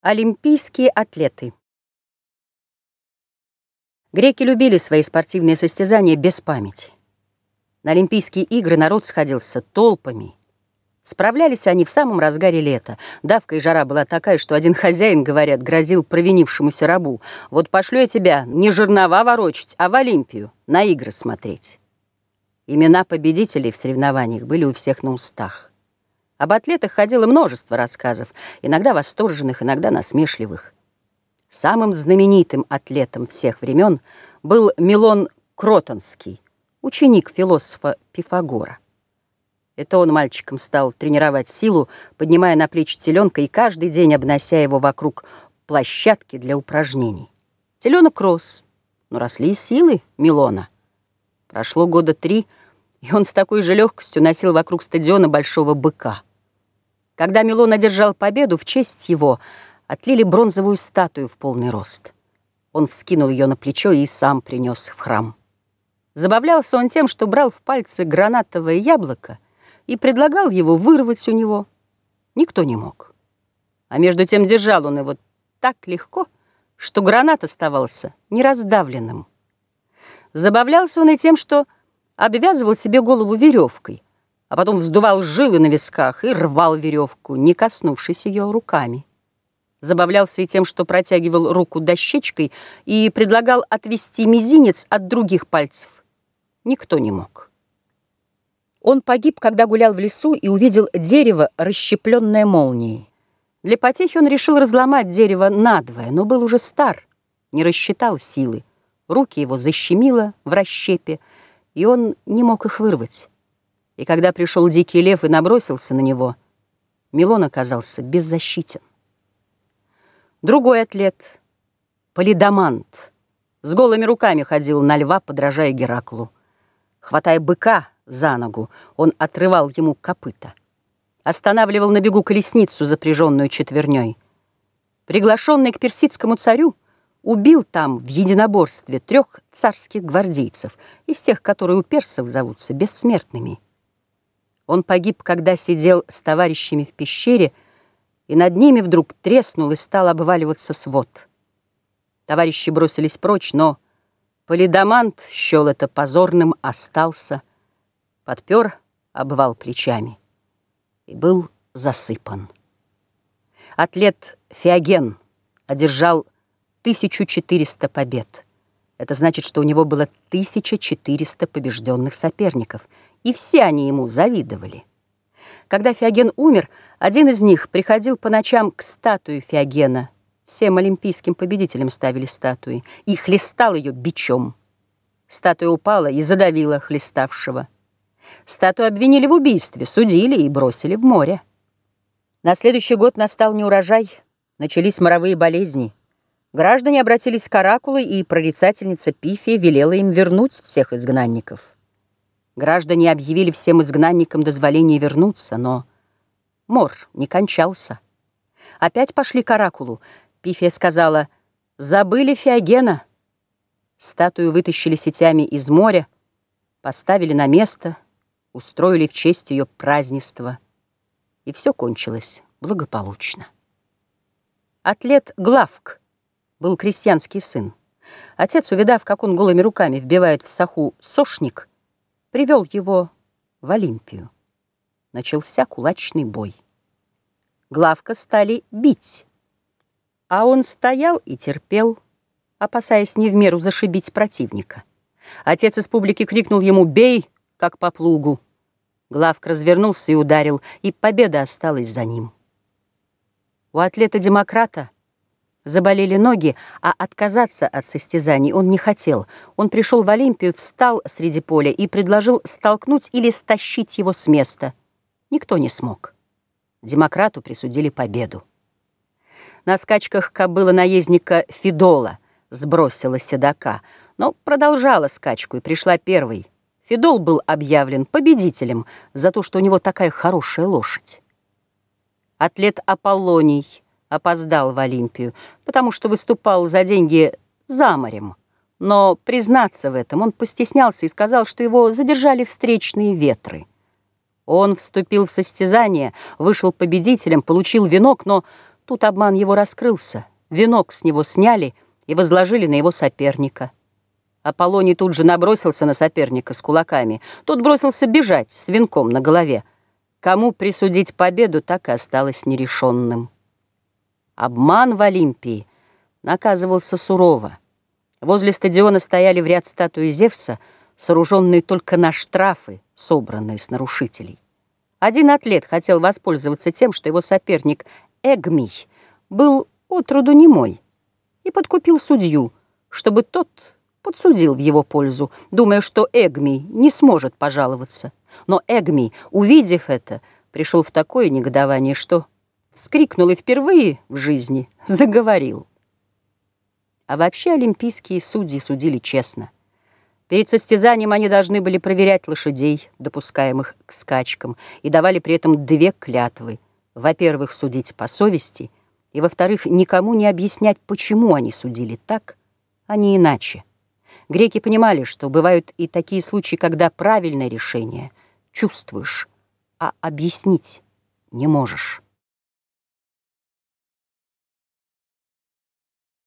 Олимпийские атлеты Греки любили свои спортивные состязания без памяти. На Олимпийские игры народ сходился толпами. Справлялись они в самом разгаре лета. Давка и жара была такая, что один хозяин, говорят, грозил провинившемуся рабу. «Вот пошлю я тебя не жернова ворочать, а в Олимпию, на игры смотреть». Имена победителей в соревнованиях были у всех на устах. Об атлетах ходило множество рассказов, иногда восторженных, иногда насмешливых. Самым знаменитым атлетом всех времен был Милон Кротонский, ученик философа Пифагора. Это он мальчиком стал тренировать силу, поднимая на плечи теленка и каждый день обнося его вокруг площадки для упражнений. Теленок рос, но росли силы Милона. Прошло года три, и он с такой же легкостью носил вокруг стадиона большого быка — когда Милон одержал победу, в честь его отлили бронзовую статую в полный рост. Он вскинул ее на плечо и сам принес в храм. Забавлялся он тем, что брал в пальцы гранатовое яблоко и предлагал его вырвать у него. Никто не мог. А между тем держал он его так легко, что гранат оставался нераздавленным. Забавлялся он и тем, что обвязывал себе голову веревкой, а потом вздувал жилы на висках и рвал веревку, не коснувшись ее руками. Забавлялся и тем, что протягивал руку дощечкой и предлагал отвести мизинец от других пальцев. Никто не мог. Он погиб, когда гулял в лесу и увидел дерево, расщепленное молнией. Для потехи он решил разломать дерево надвое, но был уже стар, не рассчитал силы. Руки его защемило в расщепе, и он не мог их вырвать. И когда пришел дикий лев и набросился на него, Милон оказался беззащитен. Другой атлет, Полидамант, с голыми руками ходил на льва, подражая Гераклу. Хватая быка за ногу, он отрывал ему копыта. Останавливал на бегу колесницу, запряженную четверней. Приглашенный к персидскому царю, убил там в единоборстве трех царских гвардейцев, из тех, которые у персов зовутся бессмертными. Он погиб, когда сидел с товарищами в пещере, и над ними вдруг треснул и стал обваливаться свод. Товарищи бросились прочь, но Полидамант счел это позорным, остался, подпер обвал плечами и был засыпан. Атлет Феоген одержал 1400 побед. Это значит, что у него было 1400 побежденных соперников — и все они ему завидовали. Когда Феоген умер, один из них приходил по ночам к статуе Феогена. Всем олимпийским победителям ставили статуи, и хлестал ее бичом. Статуя упала и задавила хлеставшего. Статую обвинили в убийстве, судили и бросили в море. На следующий год настал неурожай, начались моровые болезни. Граждане обратились к оракулу, и прорицательница Пифия велела им вернуть всех изгнанников. Граждане объявили всем изгнанникам дозволение вернуться, но мор не кончался. Опять пошли к оракулу. Пифия сказала, «Забыли Феогена». Статую вытащили сетями из моря, поставили на место, устроили в честь ее празднества. И все кончилось благополучно. Атлет Главк был крестьянский сын. Отец, увидав, как он голыми руками вбивает в саху сошник, привел его в Олимпию. Начался кулачный бой. Главка стали бить, а он стоял и терпел, опасаясь не в меру зашибить противника. Отец из публики крикнул ему «Бей!», как по плугу. Главка развернулся и ударил, и победа осталась за ним. У атлета-демократа Заболели ноги, а отказаться от состязаний он не хотел. Он пришел в Олимпию, встал среди поля и предложил столкнуть или стащить его с места. Никто не смог. Демократу присудили победу. На скачках кобыла наездника Фидола сбросила седока, но продолжала скачку и пришла первой. Фидол был объявлен победителем за то, что у него такая хорошая лошадь. Атлет Аполлоний — опоздал в Олимпию, потому что выступал за деньги за морем. Но признаться в этом он постеснялся и сказал, что его задержали встречные ветры. Он вступил в состязание, вышел победителем, получил венок, но Тут обман его раскрылся, венок с него сняли и возложили на его соперника. Аполлоний тут же набросился на соперника с кулаками. Тот бросился бежать с венком на голове. Кому присудить победу, так и осталось нерешенным. Обман в Олимпии наказывался сурово. Возле стадиона стояли в ряд статуи Зевса, сооруженные только на штрафы, собранные с нарушителей. Один атлет хотел воспользоваться тем, что его соперник Эгмий был отроду немой, и подкупил судью, чтобы тот подсудил в его пользу, думая, что Эгмий не сможет пожаловаться. Но Эгмий, увидев это, пришел в такое негодование, что вскрикнул и впервые в жизни заговорил. А вообще олимпийские судьи судили честно. Перед состязанием они должны были проверять лошадей, допускаемых к скачкам, и давали при этом две клятвы. Во-первых, судить по совести, и, во-вторых, никому не объяснять, почему они судили так, а не иначе. Греки понимали, что бывают и такие случаи, когда правильное решение чувствуешь, а объяснить не можешь.